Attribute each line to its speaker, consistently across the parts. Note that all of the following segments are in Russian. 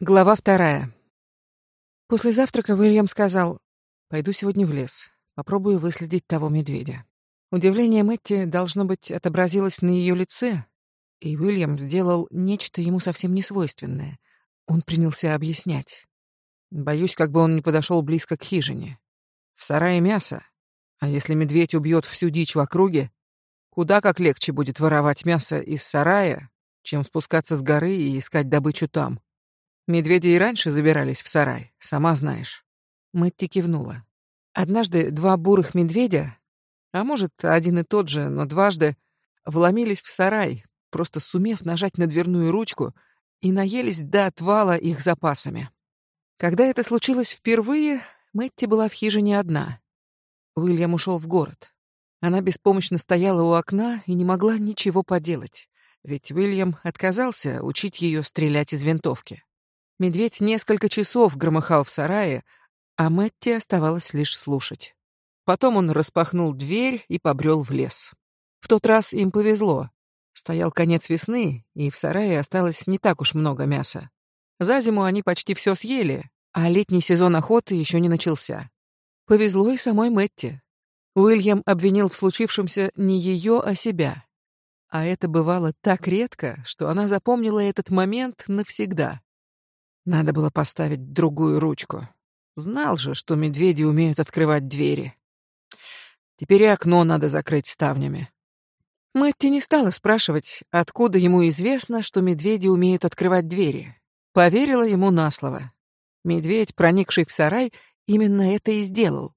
Speaker 1: Глава вторая. После завтрака Уильям сказал, «Пойду сегодня в лес, попробую выследить того медведя». Удивление Мэтти, должно быть, отобразилось на ее лице, и Уильям сделал нечто ему совсем несвойственное. Он принялся объяснять. «Боюсь, как бы он не подошел близко к хижине. В сарае мясо, а если медведь убьет всю дичь в округе, куда как легче будет воровать мясо из сарая, чем спускаться с горы и искать добычу там». Медведи и раньше забирались в сарай, сама знаешь. Мэтти кивнула. Однажды два бурых медведя, а может, один и тот же, но дважды, вломились в сарай, просто сумев нажать на дверную ручку, и наелись до отвала их запасами. Когда это случилось впервые, Мэтти была в хижине одна. Уильям ушел в город. Она беспомощно стояла у окна и не могла ничего поделать, ведь Уильям отказался учить ее стрелять из винтовки. Медведь несколько часов громыхал в сарае, а Мэтти оставалось лишь слушать. Потом он распахнул дверь и побрел в лес. В тот раз им повезло. Стоял конец весны, и в сарае осталось не так уж много мяса. За зиму они почти все съели, а летний сезон охоты еще не начался. Повезло и самой Мэтти. Уильям обвинил в случившемся не ее, а себя. А это бывало так редко, что она запомнила этот момент навсегда. Надо было поставить другую ручку. Знал же, что медведи умеют открывать двери. Теперь и окно надо закрыть ставнями. Мэтти не стала спрашивать, откуда ему известно, что медведи умеют открывать двери. Поверила ему на слово. Медведь, проникший в сарай, именно это и сделал.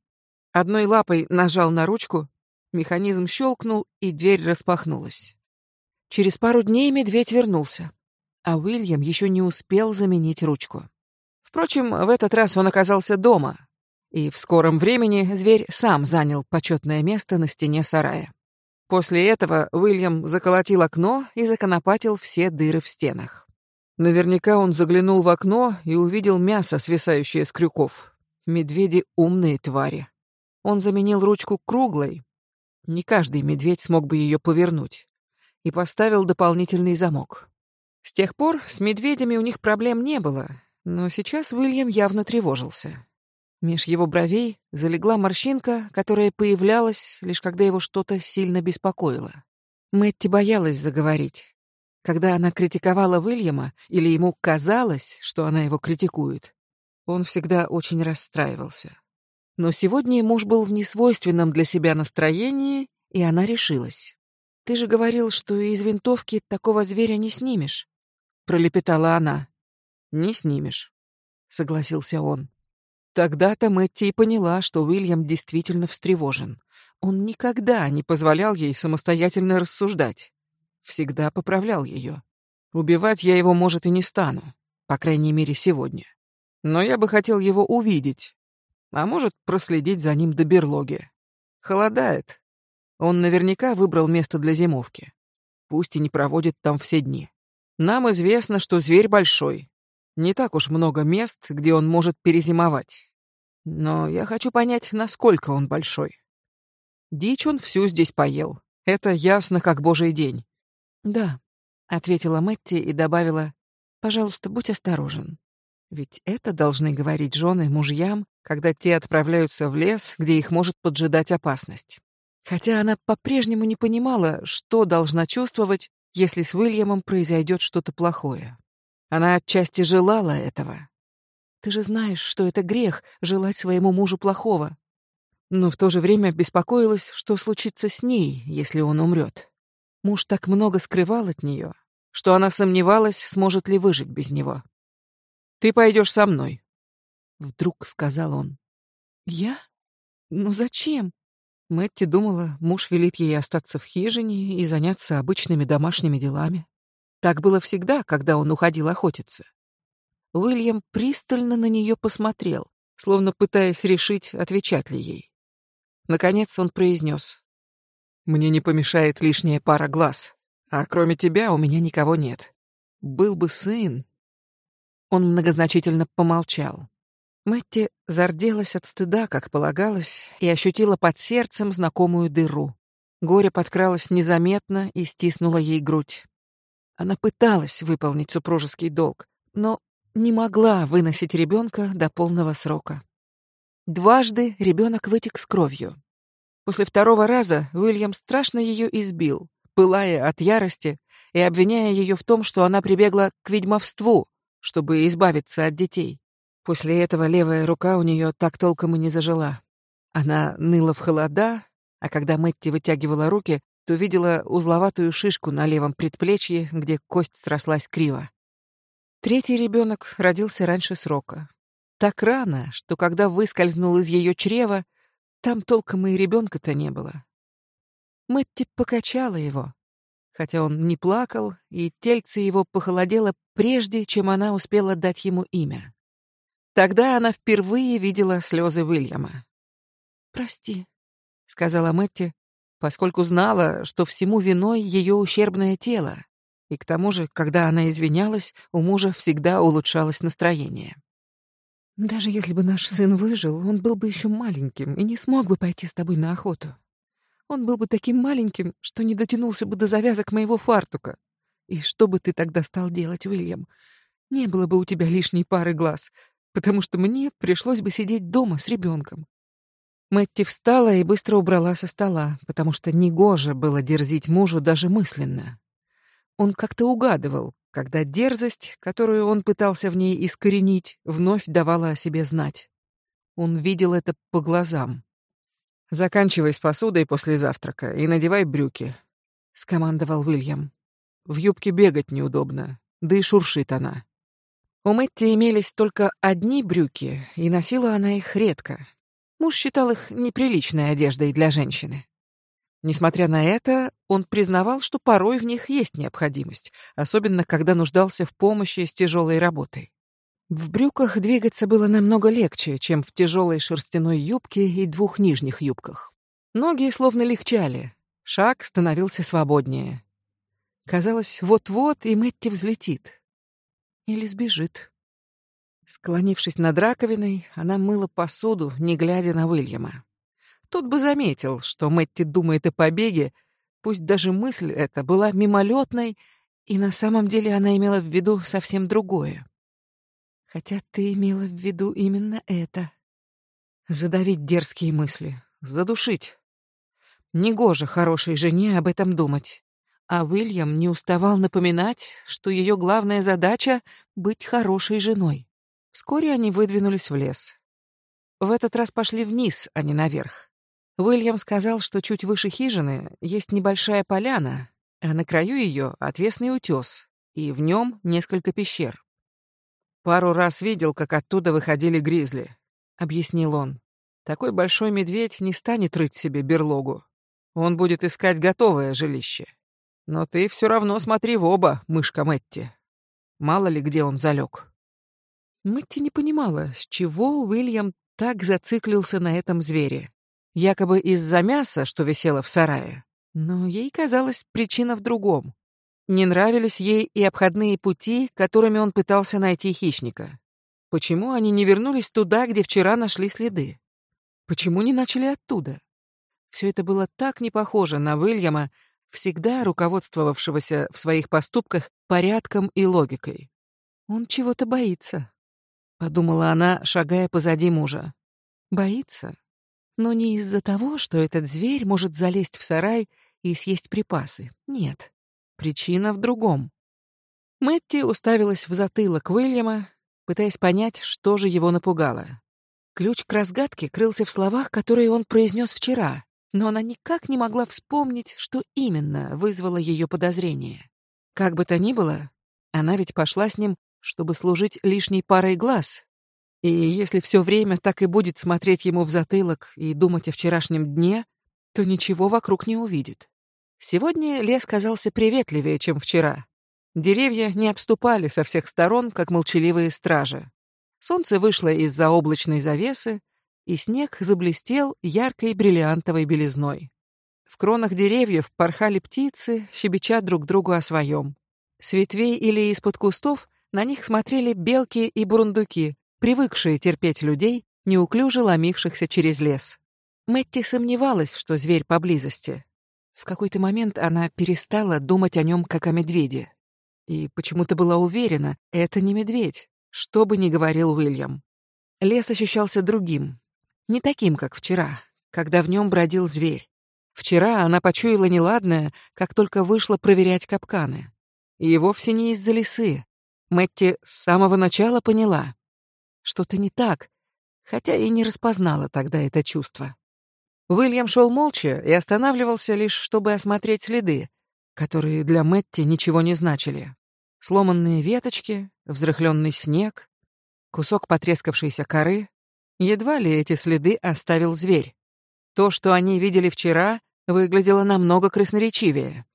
Speaker 1: Одной лапой нажал на ручку, механизм щелкнул, и дверь распахнулась. Через пару дней медведь вернулся а Уильям еще не успел заменить ручку. Впрочем, в этот раз он оказался дома, и в скором времени зверь сам занял почетное место на стене сарая. После этого Уильям заколотил окно и законопатил все дыры в стенах. Наверняка он заглянул в окно и увидел мясо, свисающее с крюков. Медведи — умные твари. Он заменил ручку круглой. Не каждый медведь смог бы ее повернуть. И поставил дополнительный замок. С тех пор с медведями у них проблем не было, но сейчас Уильям явно тревожился. Меж его бровей залегла морщинка, которая появлялась, лишь когда его что-то сильно беспокоило. Мэтти боялась заговорить. Когда она критиковала Уильяма, или ему казалось, что она его критикует, он всегда очень расстраивался. Но сегодня муж был в несвойственном для себя настроении, и она решилась. «Ты же говорил, что из винтовки такого зверя не снимешь пролепетала она. Не снимешь, согласился он. Тогда-то Мэтти и поняла, что Уильям действительно встревожен. Он никогда не позволял ей самостоятельно рассуждать. Всегда поправлял ее. Убивать я его, может, и не стану, по крайней мере, сегодня. Но я бы хотел его увидеть, а может, проследить за ним до берлоги. Холодает. Он наверняка выбрал место для зимовки. Пусть и не проводит там все дни. Нам известно, что зверь большой. Не так уж много мест, где он может перезимовать. Но я хочу понять, насколько он большой. Дичь он всю здесь поел. Это ясно, как божий день. Да, ответила Мэтти и добавила: "Пожалуйста, будь осторожен. Ведь это должны говорить жены мужьям, когда те отправляются в лес, где их может поджидать опасность". Хотя она по-прежнему не понимала, что должна чувствовать, если с Уильямом произойдет что-то плохое. Она отчасти желала этого. Ты же знаешь, что это грех — желать своему мужу плохого. Но в то же время беспокоилась, что случится с ней, если он умрет. Муж так много скрывал от нее, что она сомневалась, сможет ли выжить без него. «Ты пойдешь со мной», — вдруг сказал он. «Я? Ну зачем?» Мэтти думала, муж велит ей остаться в хижине и заняться обычными домашними делами. Так было всегда, когда он уходил охотиться. Уильям пристально на нее посмотрел, словно пытаясь решить, отвечать ли ей. Наконец он произнес: «Мне не помешает лишняя пара глаз, а кроме тебя у меня никого нет. Был бы сын». Он многозначительно помолчал. Мэтти зарделась от стыда, как полагалось, и ощутила под сердцем знакомую дыру. Горе подкралось незаметно и стиснуло ей грудь. Она пыталась выполнить супружеский долг, но не могла выносить ребенка до полного срока. Дважды ребенок вытек с кровью. После второго раза Уильям страшно ее избил, пылая от ярости и обвиняя ее в том, что она прибегла к ведьмовству, чтобы избавиться от детей. После этого левая рука у нее так толком и не зажила. Она ныла в холода, а когда Мэтти вытягивала руки, то видела узловатую шишку на левом предплечье, где кость срослась криво. Третий ребенок родился раньше срока. Так рано, что когда выскользнул из ее чрева, там толком и ребенка-то не было. Мэтти покачала его, хотя он не плакал, и тельце его похолодело прежде, чем она успела дать ему имя. Тогда она впервые видела слезы Уильяма. «Прости», — сказала Мэтти, поскольку знала, что всему виной ее ущербное тело, и к тому же, когда она извинялась, у мужа всегда улучшалось настроение. «Даже если бы наш сын выжил, он был бы еще маленьким и не смог бы пойти с тобой на охоту. Он был бы таким маленьким, что не дотянулся бы до завязок моего фартука. И что бы ты тогда стал делать, Уильям? Не было бы у тебя лишней пары глаз, потому что мне пришлось бы сидеть дома с ребенком. Мэтти встала и быстро убрала со стола, потому что негоже было дерзить мужу даже мысленно. Он как-то угадывал, когда дерзость, которую он пытался в ней искоренить, вновь давала о себе знать. Он видел это по глазам. «Заканчивай с посудой после завтрака и надевай брюки», — скомандовал Уильям. «В юбке бегать неудобно, да и шуршит она». У Мэтти имелись только одни брюки, и носила она их редко, Муж считал их неприличной одеждой для женщины. Несмотря на это, он признавал, что порой в них есть необходимость, особенно когда нуждался в помощи с тяжелой работой. В брюках двигаться было намного легче, чем в тяжелой шерстяной юбке и двух нижних юбках. Ноги словно легчали, шаг становился свободнее. Казалось, вот-вот и Мэтти взлетит. Или сбежит. Склонившись над раковиной, она мыла посуду, не глядя на Уильяма. Тот бы заметил, что Мэтти думает о побеге, пусть даже мысль эта была мимолетной, и на самом деле она имела в виду совсем другое. Хотя ты имела в виду именно это. Задавить дерзкие мысли, задушить. Негоже хорошей жене об этом думать. А Уильям не уставал напоминать, что ее главная задача — быть хорошей женой. Вскоре они выдвинулись в лес. В этот раз пошли вниз, а не наверх. Уильям сказал, что чуть выше хижины есть небольшая поляна, а на краю ее отвесный утес, и в нем несколько пещер. «Пару раз видел, как оттуда выходили гризли», — объяснил он. «Такой большой медведь не станет рыть себе берлогу. Он будет искать готовое жилище. Но ты все равно смотри в оба, мышка Мэтти. Мало ли где он залег. Мэтти не понимала, с чего Уильям так зациклился на этом звере. Якобы из-за мяса, что висело в сарае. Но ей казалось, причина в другом. Не нравились ей и обходные пути, которыми он пытался найти хищника. Почему они не вернулись туда, где вчера нашли следы? Почему не начали оттуда? Все это было так не похоже на Уильяма, всегда руководствовавшегося в своих поступках порядком и логикой. Он чего-то боится подумала она, шагая позади мужа. Боится, но не из-за того, что этот зверь может залезть в сарай и съесть припасы. Нет. Причина в другом. Мэтти уставилась в затылок Уильяма, пытаясь понять, что же его напугало. Ключ к разгадке крылся в словах, которые он произнес вчера, но она никак не могла вспомнить, что именно вызвало ее подозрение. Как бы то ни было, она ведь пошла с ним чтобы служить лишней парой глаз. И если все время так и будет смотреть ему в затылок и думать о вчерашнем дне, то ничего вокруг не увидит. Сегодня лес казался приветливее, чем вчера. Деревья не обступали со всех сторон, как молчаливые стражи. Солнце вышло из-за облачной завесы, и снег заблестел яркой бриллиантовой белизной. В кронах деревьев порхали птицы, щебеча друг другу о своем. С ветвей или из-под кустов на них смотрели белки и бурундуки, привыкшие терпеть людей, неуклюже ломившихся через лес. Мэтти сомневалась, что зверь поблизости. В какой-то момент она перестала думать о нем как о медведе. И почему-то была уверена, это не медведь. что бы ни говорил Уильям. Лес ощущался другим, не таким, как вчера, когда в нем бродил зверь. Вчера она почуяла неладное, как только вышла проверять капканы. И вовсе не из-за лисы. Мэтти с самого начала поняла. Что-то не так, хотя и не распознала тогда это чувство. Уильям шел молча и останавливался лишь, чтобы осмотреть следы, которые для Мэтти ничего не значили. Сломанные веточки, взрыхленный снег, кусок потрескавшейся коры. Едва ли эти следы оставил зверь. То, что они видели вчера, выглядело намного красноречивее.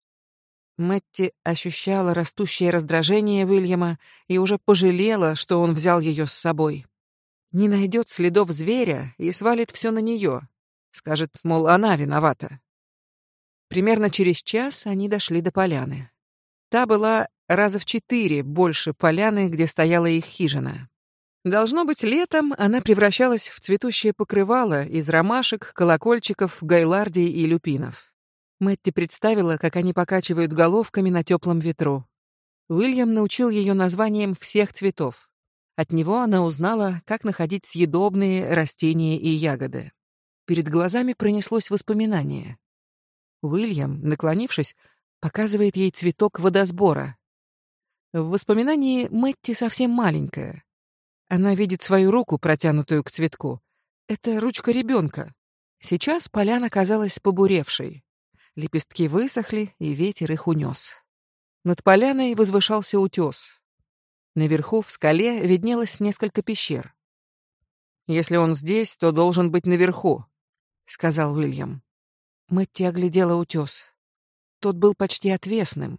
Speaker 1: Мэтти ощущала растущее раздражение Уильяма и уже пожалела, что он взял ее с собой. Не найдет следов зверя и свалит все на нее. Скажет, мол, она виновата. Примерно через час они дошли до поляны. Та была раза в четыре больше поляны, где стояла их хижина. Должно быть, летом она превращалась в цветущее покрывало из ромашек, колокольчиков, гайлардий и люпинов. Мэтти представила, как они покачивают головками на теплом ветру. Уильям научил ее названиям всех цветов. От него она узнала, как находить съедобные растения и ягоды. Перед глазами пронеслось воспоминание. Уильям, наклонившись, показывает ей цветок водосбора. В воспоминании Мэтти совсем маленькая. Она видит свою руку, протянутую к цветку. Это ручка ребенка. Сейчас поляна казалась побуревшей. Лепестки высохли, и ветер их унес. Над поляной возвышался утес. Наверху, в скале, виднелось несколько пещер. «Если он здесь, то должен быть наверху», — сказал Уильям. Мэтти оглядела утес. Тот был почти отвесным.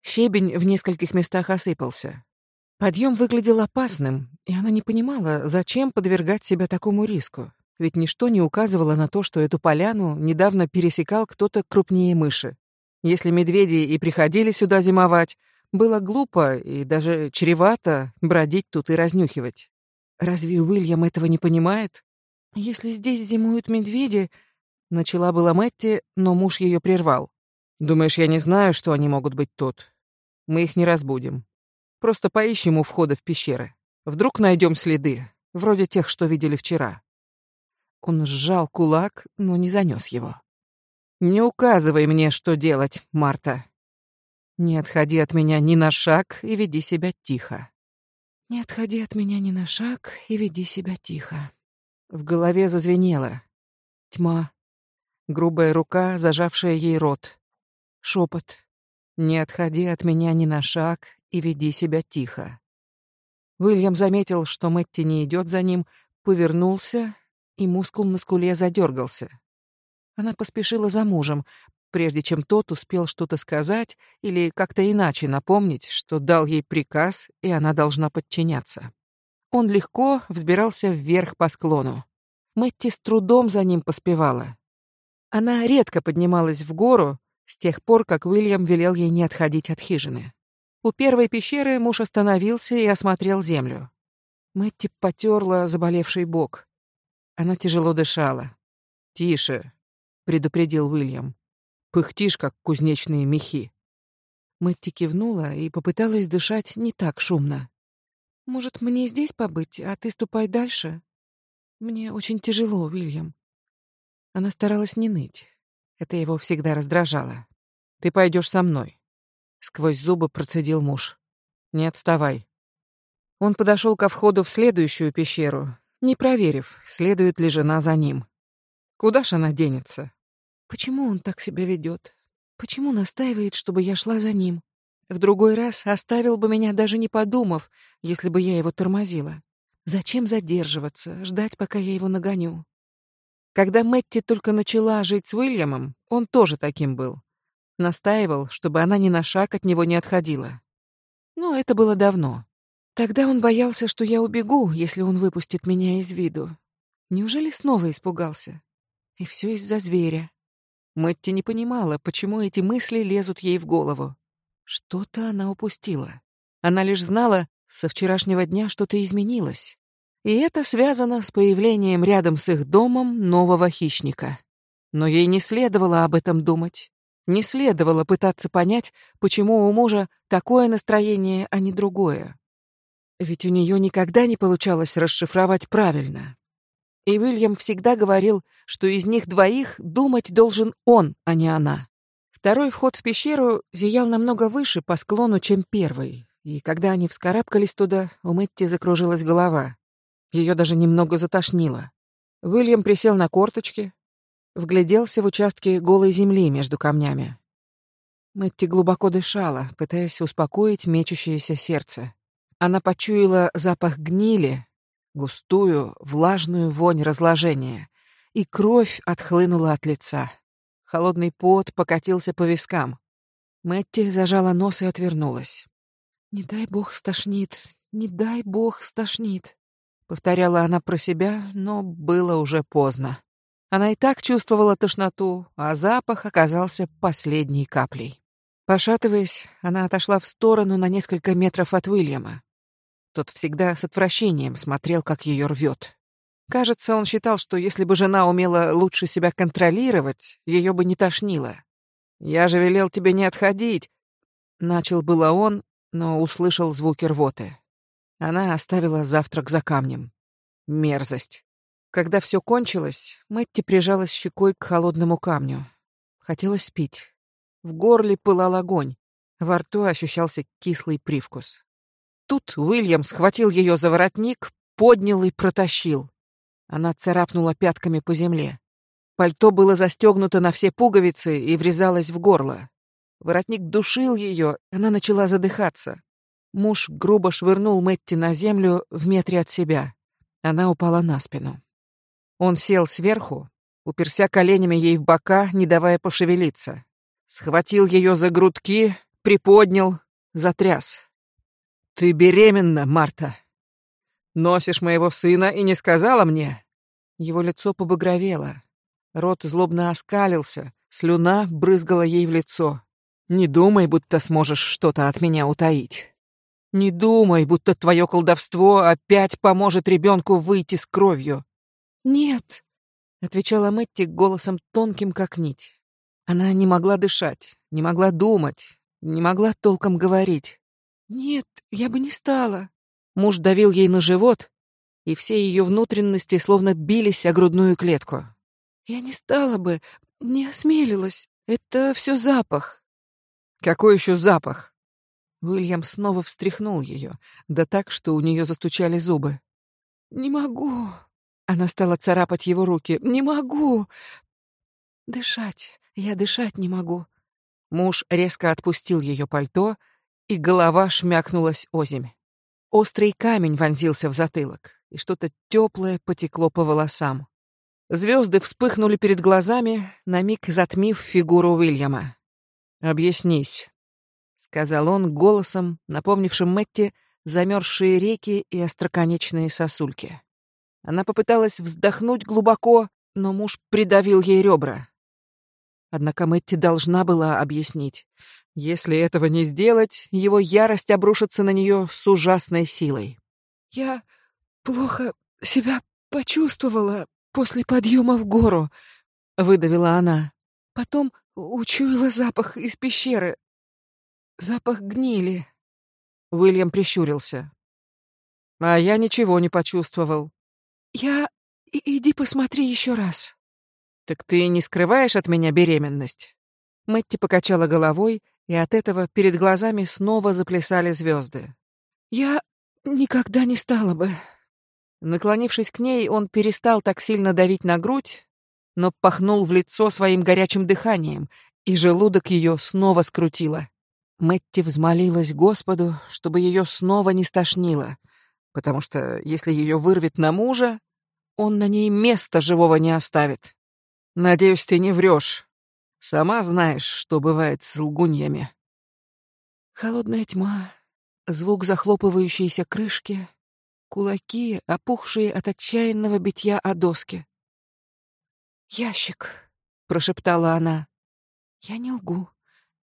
Speaker 1: Щебень в нескольких местах осыпался. Подъем выглядел опасным, и она не понимала, зачем подвергать себя такому риску ведь ничто не указывало на то, что эту поляну недавно пересекал кто-то крупнее мыши. Если медведи и приходили сюда зимовать, было глупо и даже чревато бродить тут и разнюхивать. Разве Уильям этого не понимает? Если здесь зимуют медведи, начала была Мэтти, но муж ее прервал. Думаешь, я не знаю, что они могут быть тут? Мы их не разбудим. Просто поищем у входа в пещеры. Вдруг найдем следы, вроде тех, что видели вчера. Он сжал кулак, но не занес его. «Не указывай мне, что делать, Марта. Не отходи от меня ни на шаг и веди себя тихо». «Не отходи от меня ни на шаг и веди себя тихо». В голове зазвенело. Тьма. Грубая рука, зажавшая ей рот. Шепот. «Не отходи от меня ни на шаг и веди себя тихо». Уильям заметил, что Мэтти не идет за ним, повернулся и мускул на скуле задергался. Она поспешила за мужем, прежде чем тот успел что-то сказать или как-то иначе напомнить, что дал ей приказ, и она должна подчиняться. Он легко взбирался вверх по склону. Мэтти с трудом за ним поспевала. Она редко поднималась в гору с тех пор, как Уильям велел ей не отходить от хижины. У первой пещеры муж остановился и осмотрел землю. Мэтти потерла заболевший бок. Она тяжело дышала. «Тише», — предупредил Уильям. «Пыхтишь, как кузнечные мехи». Мэтти кивнула и попыталась дышать не так шумно. «Может, мне здесь побыть, а ты ступай дальше? Мне очень тяжело, Уильям». Она старалась не ныть. Это его всегда раздражало. «Ты пойдешь со мной», — сквозь зубы процедил муж. «Не отставай». Он подошел ко входу в следующую пещеру, не проверив, следует ли жена за ним. Куда ж она денется? Почему он так себя ведет? Почему настаивает, чтобы я шла за ним? В другой раз оставил бы меня, даже не подумав, если бы я его тормозила. Зачем задерживаться, ждать, пока я его нагоню? Когда Мэтти только начала жить с Уильямом, он тоже таким был. Настаивал, чтобы она ни на шаг от него не отходила. Но это было давно. Тогда он боялся, что я убегу, если он выпустит меня из виду. Неужели снова испугался? И все из-за зверя. Мэтти не понимала, почему эти мысли лезут ей в голову. Что-то она упустила. Она лишь знала, со вчерашнего дня что-то изменилось. И это связано с появлением рядом с их домом нового хищника. Но ей не следовало об этом думать. Не следовало пытаться понять, почему у мужа такое настроение, а не другое. ведь у нее никогда не получалось расшифровать правильно. И Уильям всегда говорил, что из них двоих думать должен он, а не она. Второй вход в пещеру зиял намного выше по склону, чем первый, и когда они вскарабкались туда, у Мэтти закружилась голова. Ее даже немного затошнило. Уильям присел на корточки, вгляделся в участки голой земли между камнями. Мэтти глубоко дышала, пытаясь успокоить мечущееся сердце. Она почуяла запах гнили, густую, влажную вонь разложения, и кровь отхлынула от лица. Холодный пот покатился по вискам. Мэтти зажала нос и отвернулась. «Не дай бог стошнит, не дай бог стошнит», — повторяла она про себя, но было уже поздно. Она и так чувствовала тошноту, а запах оказался последней каплей. Пошатываясь, она отошла в сторону на несколько метров от Уильяма. Тот всегда с отвращением смотрел, как ее рвет. Кажется, он считал, что если бы жена умела лучше себя контролировать, ее бы не тошнило. «Я же велел тебе не отходить!» Начал было он, но услышал звуки рвоты. Она оставила завтрак за камнем. Мерзость. Когда все кончилось, Мэтти прижалась щекой к холодному камню. Хотелось пить. В горле пылал огонь. Во рту ощущался кислый привкус. Тут Уильям схватил ее за воротник, поднял и протащил. Она царапнула пятками по земле. Пальто было застегнуто на все пуговицы и врезалось в горло. Воротник душил ее, она начала задыхаться. Муж грубо швырнул Мэтти на землю в метре от себя. Она упала на спину. Он сел сверху, уперся коленями ей в бока, не давая пошевелиться. Схватил ее за грудки, приподнял, затряс. «Ты беременна, Марта! Носишь моего сына и не сказала мне?» Его лицо побагровело. Рот злобно оскалился, слюна брызгала ей в лицо. Не думай, будто сможешь что-то от меня утаить. Не думай, будто твое колдовство опять поможет ребенку выйти с кровью. Нет, отвечала Мэтти голосом тонким, как нить. Она не могла дышать, не могла думать, не могла толком говорить. Нет, я бы не стала. Муж давил ей на живот, и все ее внутренности словно бились о грудную клетку. Я не стала бы, не осмелилась. Это все запах. Какой еще запах? Уильям снова встряхнул ее, да так, что у нее застучали зубы. Не могу. Она стала царапать его руки. Не могу. Дышать. Я дышать не могу. Муж резко отпустил ее пальто, и голова шмякнулась озимь. Острый камень вонзился в затылок, и что-то теплое потекло по волосам. Звезды вспыхнули перед глазами, на миг затмив фигуру Уильяма. «Объяснись», — сказал он голосом, напомнившим Мэтти замерзшие реки и остроконечные сосульки. Она попыталась вздохнуть глубоко, но муж придавил ей ребра. Однако Мэтти должна была объяснить. Если этого не сделать, его ярость обрушится на нее с ужасной силой. «Я плохо себя почувствовала после подъема в гору», — выдавила она. «Потом Учуяла запах из пещеры. Запах гнили. Уильям прищурился. А я ничего не почувствовал. Я... И иди посмотри еще раз. Так ты не скрываешь от меня беременность? Мэтти покачала головой, и от этого перед глазами снова заплясали звезды. Я никогда не стала бы. Наклонившись к ней, он перестал так сильно давить на грудь, но пахнул в лицо своим горячим дыханием, и желудок ее снова скрутило. Мэтти взмолилась Господу, чтобы ее снова не стошнило, потому что если ее вырвет на мужа, он на ней места живого не оставит. Надеюсь, ты не врешь. Сама знаешь, что бывает с лгуньями. Холодная тьма, звук захлопывающейся крышки, кулаки, опухшие от отчаянного битья о доски. «Ящик», — прошептала она. «Я не лгу.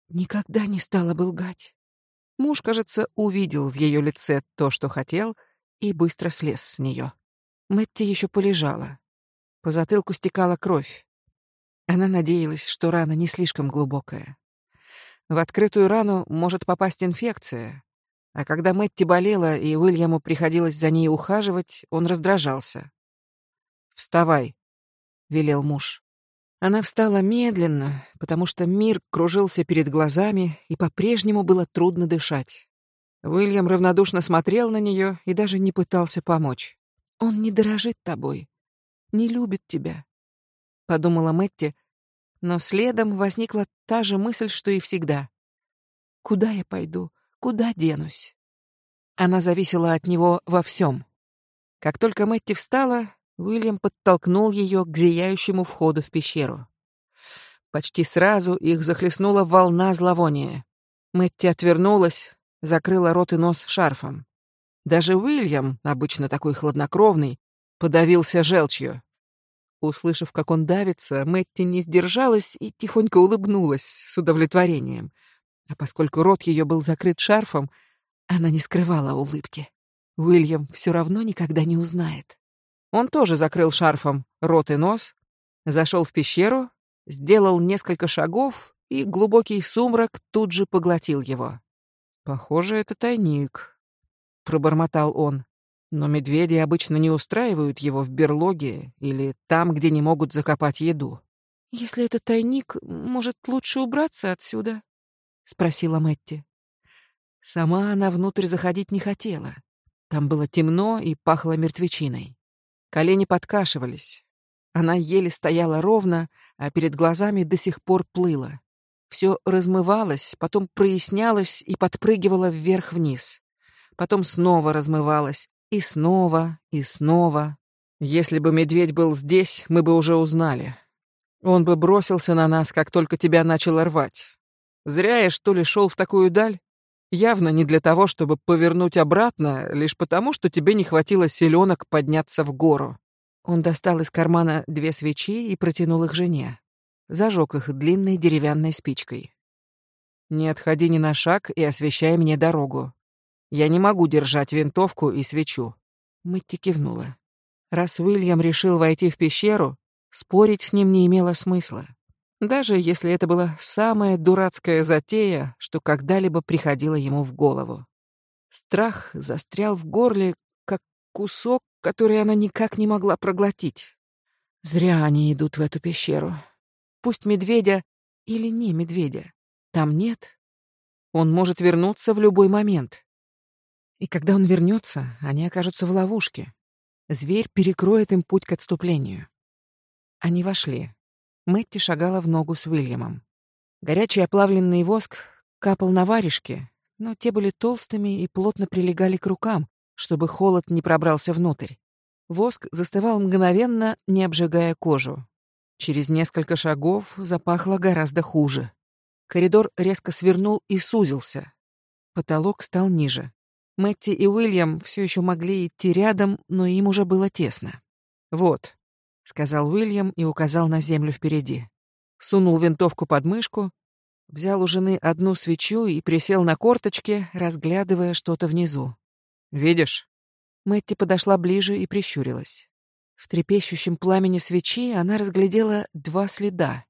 Speaker 1: Никогда не стала бы лгать». Муж, кажется, увидел в ее лице то, что хотел, и быстро слез с нее. Мэтти еще полежала. По затылку стекала кровь. Она надеялась, что рана не слишком глубокая. В открытую рану может попасть инфекция, А когда Мэтти болела и Уильяму приходилось за ней ухаживать, он раздражался. «Вставай», — велел муж. Она встала медленно, потому что мир кружился перед глазами, и по-прежнему было трудно дышать. Уильям равнодушно смотрел на нее и даже не пытался помочь. «Он не дорожит тобой, не любит тебя», — подумала Мэтти, но следом возникла та же мысль, что и всегда. «Куда я пойду? Куда денусь?» Она зависела от него во всем. Как только Мэтти встала, Уильям подтолкнул ее к зияющему входу в пещеру. Почти сразу их захлестнула волна зловония. Мэтти отвернулась, закрыла рот и нос шарфом. Даже Уильям, обычно такой хладнокровный, подавился желчью. Услышав, как он давится, Мэтти не сдержалась и тихонько улыбнулась с удовлетворением. А поскольку рот ее был закрыт шарфом, она не скрывала улыбки. Уильям все равно никогда не узнает. Он тоже закрыл шарфом рот и нос, зашел в пещеру, сделал несколько шагов, и глубокий сумрак тут же поглотил его. «Похоже, это тайник», — пробормотал он. Но медведи обычно не устраивают его в берлоге или там, где не могут закопать еду. «Если это тайник, может, лучше убраться отсюда?» — спросила Мэтти. Сама она внутрь заходить не хотела. Там было темно и пахло мертвечиной. Колени подкашивались. Она еле стояла ровно, а перед глазами до сих пор плыло. Все размывалось, потом прояснялось и подпрыгивало вверх-вниз. Потом снова размывалось, и снова, и снова. Если бы медведь был здесь, мы бы уже узнали. Он бы бросился на нас, как только тебя начало рвать. Зря я, что ли, шел в такую даль? Явно не для того, чтобы повернуть обратно, лишь потому, что тебе не хватило силенок подняться в гору. Он достал из кармана две свечи и протянул их жене. Зажег их длинной деревянной спичкой. «Не отходи ни на шаг и освещай мне дорогу. Я не могу держать винтовку и свечу. Мэтти кивнула. Раз Уильям решил войти в пещеру, спорить с ним не имело смысла. Даже если это была самая дурацкая затея, что когда-либо приходила ему в голову. Страх застрял в горле, как кусок, который она никак не могла проглотить. Зря они идут в эту пещеру. Пусть медведя или не медведя. Там нет. Он может вернуться в любой момент. И когда он вернется, они окажутся в ловушке. Зверь перекроет им путь к отступлению. Они вошли. Мэтти шагала в ногу с Уильямом. Горячий оплавленный воск капал на варежки, но те были толстыми и плотно прилегали к рукам, чтобы холод не пробрался внутрь. Воск застывал мгновенно, не обжигая кожу. Через несколько шагов запахло гораздо хуже. Коридор резко свернул и сузился. Потолок стал ниже. Мэтти и Уильям все еще могли идти рядом, но им уже было тесно. «Вот», — сказал Уильям и указал на землю впереди. Сунул винтовку под мышку, взял у жены одну свечу и присел на корточки, разглядывая что-то внизу. «Видишь?» Мэтти подошла ближе и прищурилась. В трепещущем пламени свечи она разглядела два следа,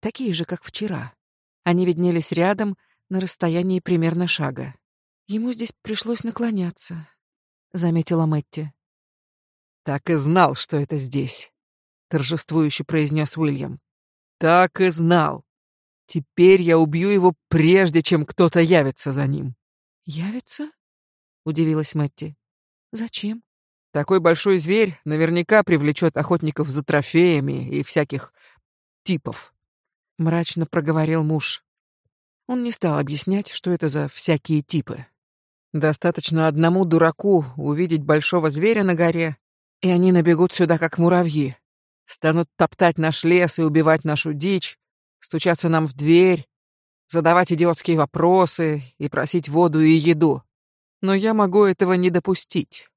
Speaker 1: такие же, как вчера. Они виднелись рядом, на расстоянии примерно шага. Ему здесь пришлось наклоняться, заметила Мэтти. Так и знал, что это здесь, торжествующе произнес Уильям. Так и знал. Теперь я убью его прежде, чем кто-то явится за ним. Явится? удивилась Мэтти. Зачем? Такой большой зверь наверняка привлечет охотников за трофеями и всяких типов, мрачно проговорил муж. Он не стал объяснять, что это за всякие типы. Достаточно одному дураку увидеть большого зверя на горе, и они набегут сюда, как муравьи. Станут топтать наш лес и убивать нашу дичь, стучаться нам в дверь, задавать идиотские вопросы и просить воду и еду. Но я могу этого не допустить.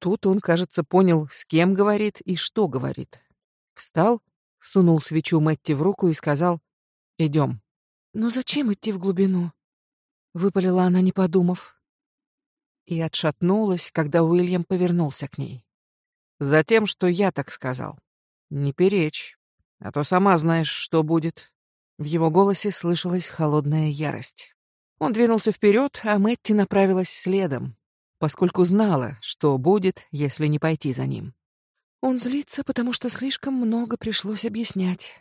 Speaker 1: Тут он, кажется, понял, с кем говорит и что говорит. Встал, сунул свечу Мэтти в руку и сказал «Идем». «Но зачем идти в глубину?» выпалила она, не подумав. И отшатнулась, когда Уильям повернулся к ней. Затем, что я так сказал. Не перечь, а то сама знаешь, что будет. В его голосе слышалась холодная ярость. Он двинулся вперед, а Мэтти направилась следом, поскольку знала, что будет, если не пойти за ним. Он злится, потому что слишком много пришлось объяснять.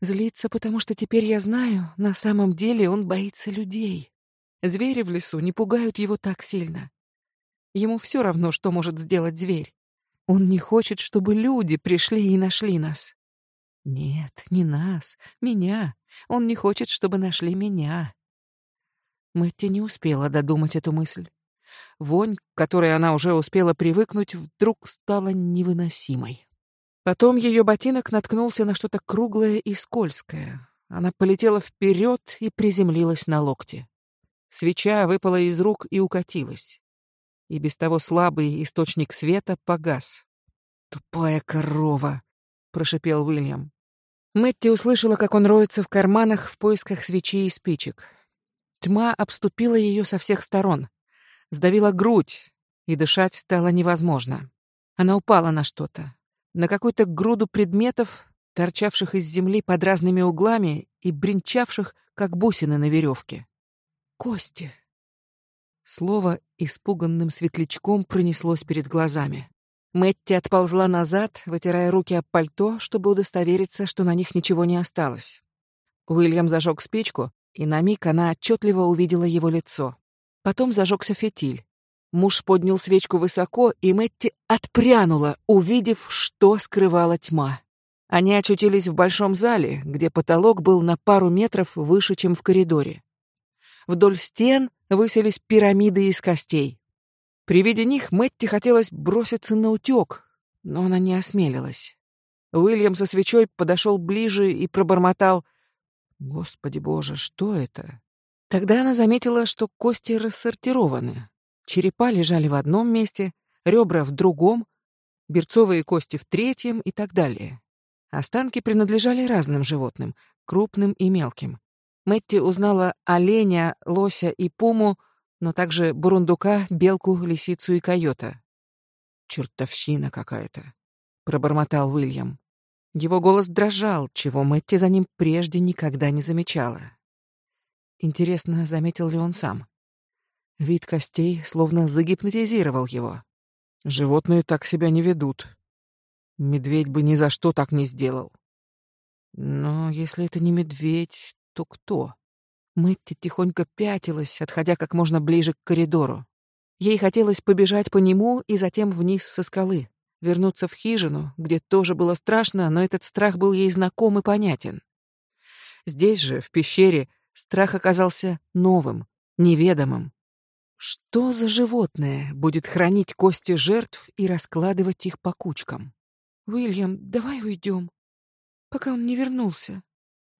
Speaker 1: Злится, потому что теперь я знаю, на самом деле он боится людей. Звери в лесу не пугают его так сильно. Ему все равно, что может сделать зверь. Он не хочет, чтобы люди пришли и нашли нас. Нет, не нас, меня. Он не хочет, чтобы нашли меня. Мэтти не успела додумать эту мысль. Вонь, к которой она уже успела привыкнуть, вдруг стала невыносимой. Потом ее ботинок наткнулся на что-то круглое и скользкое. Она полетела вперед и приземлилась на локте. Свеча выпала из рук и укатилась. И без того слабый источник света погас. «Тупая корова!» — прошипел Уильям. Мэтти услышала, как он роется в карманах в поисках свечей и спичек. Тьма обступила ее со всех сторон, сдавила грудь, и дышать стало невозможно. Она упала на что-то, на какую-то груду предметов, торчавших из земли под разными углами и бренчавших, как бусины на веревке. Кости. Слово испуганным светлячком пронеслось перед глазами. Мэтти отползла назад, вытирая руки об пальто, чтобы удостовериться, что на них ничего не осталось. Уильям зажег спичку, и на миг она отчетливо увидела его лицо. Потом зажегся фитиль. Муж поднял свечку высоко, и Мэтти отпрянула, увидев, что скрывала тьма. Они очутились в большом зале, где потолок был на пару метров выше, чем в коридоре. Вдоль стен высились пирамиды из костей. При виде них Мэтти хотелось броситься на утёк, но она не осмелилась. Уильям со свечой подошел ближе и пробормотал Господи боже, что это? Тогда она заметила, что кости рассортированы. Черепа лежали в одном месте, ребра в другом, берцовые кости в третьем и так далее. Останки принадлежали разным животным, крупным и мелким. Мэтти узнала оленя, лося и пуму, но также бурундука, белку, лисицу и койота. «Чертовщина какая-то», — пробормотал Уильям. Его голос дрожал, чего Мэтти за ним прежде никогда не замечала. Интересно, заметил ли он сам. Вид костей словно загипнотизировал его. Животные так себя не ведут. Медведь бы ни за что так не сделал. Но если это не медведь, то кто? Мэтти тихонько пятилась, отходя как можно ближе к коридору. Ей хотелось побежать по нему и затем вниз со скалы вернуться в хижину, где тоже было страшно, но этот страх был ей знаком и понятен. Здесь же, в пещере, страх оказался новым, неведомым. Что за животное будет хранить кости жертв и раскладывать их по кучкам? Уильям, давай уйдем, пока он не вернулся.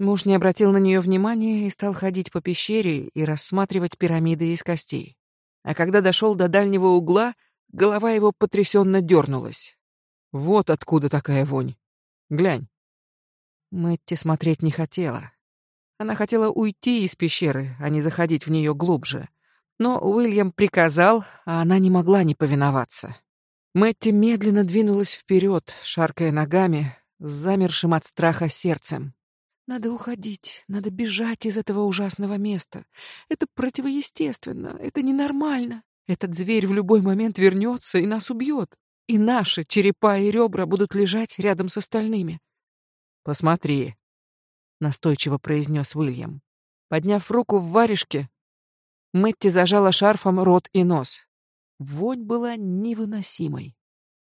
Speaker 1: Муж не обратил на нее внимания и стал ходить по пещере и рассматривать пирамиды из костей. А когда дошел до дальнего угла, Голова его потрясенно дернулась. Вот откуда такая вонь. Глянь. Мэтти смотреть не хотела. Она хотела уйти из пещеры, а не заходить в нее глубже. Но Уильям приказал, а она не могла не повиноваться. Мэтти медленно двинулась вперед, шаркая ногами, с замершим от страха сердцем. Надо уходить, надо бежать из этого ужасного места. Это противоестественно, это ненормально. Этот зверь в любой момент вернется и нас убьет. И наши черепа и ребра будут лежать рядом с остальными. Посмотри, настойчиво произнес Уильям. Подняв руку в варежке, Мэтти зажала шарфом рот и нос. Вонь была невыносимой.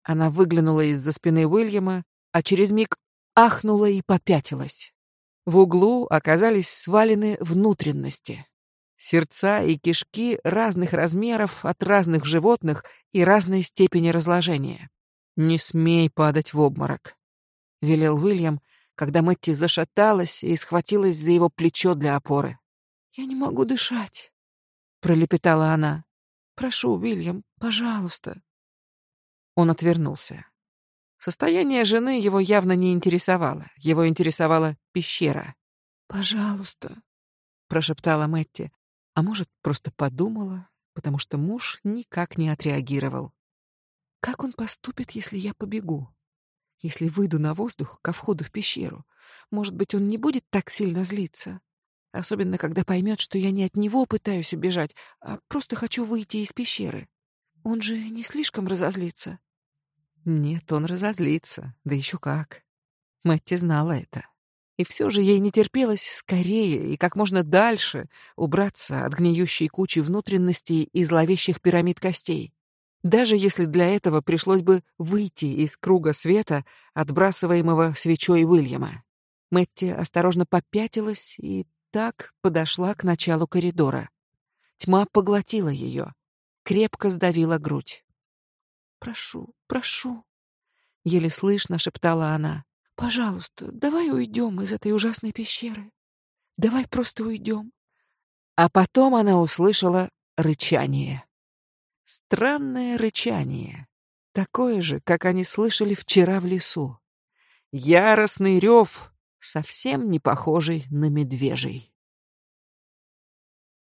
Speaker 1: Она выглянула из-за спины Уильяма, а через миг ахнула и попятилась. В углу оказались свалены внутренности. Сердца и кишки разных размеров от разных животных и разной степени разложения. «Не смей падать в обморок», — велел Уильям, когда Мэтти зашаталась и схватилась за его плечо для опоры. «Я не могу дышать», — пролепетала она. «Прошу, Уильям, пожалуйста». Он отвернулся. Состояние жены его явно не интересовало. Его интересовала пещера. «Пожалуйста», — прошептала Мэтти, а может, просто подумала, потому что муж никак не отреагировал. Как он поступит, если я побегу? Если выйду на воздух ко входу в пещеру? Может быть, он не будет так сильно злиться? Особенно, когда поймет, что я не от него пытаюсь убежать, а просто хочу выйти из пещеры. Он же не слишком разозлится. Нет, он разозлится. Да еще как. Мэтти знала это. И все же ей не терпелось скорее и как можно дальше убраться от гниющей кучи внутренностей и зловещих пирамид костей. Даже если для этого пришлось бы выйти из круга света, отбрасываемого свечой Уильяма. Мэтти осторожно попятилась и так подошла к началу коридора. Тьма поглотила ее, крепко сдавила грудь. «Прошу, прошу», — еле слышно шептала она. «Пожалуйста, давай уйдем из этой ужасной пещеры. Давай просто уйдем». А потом она услышала рычание. Странное рычание. Такое же, как они слышали вчера в лесу. Яростный рев, совсем не похожий на медвежий.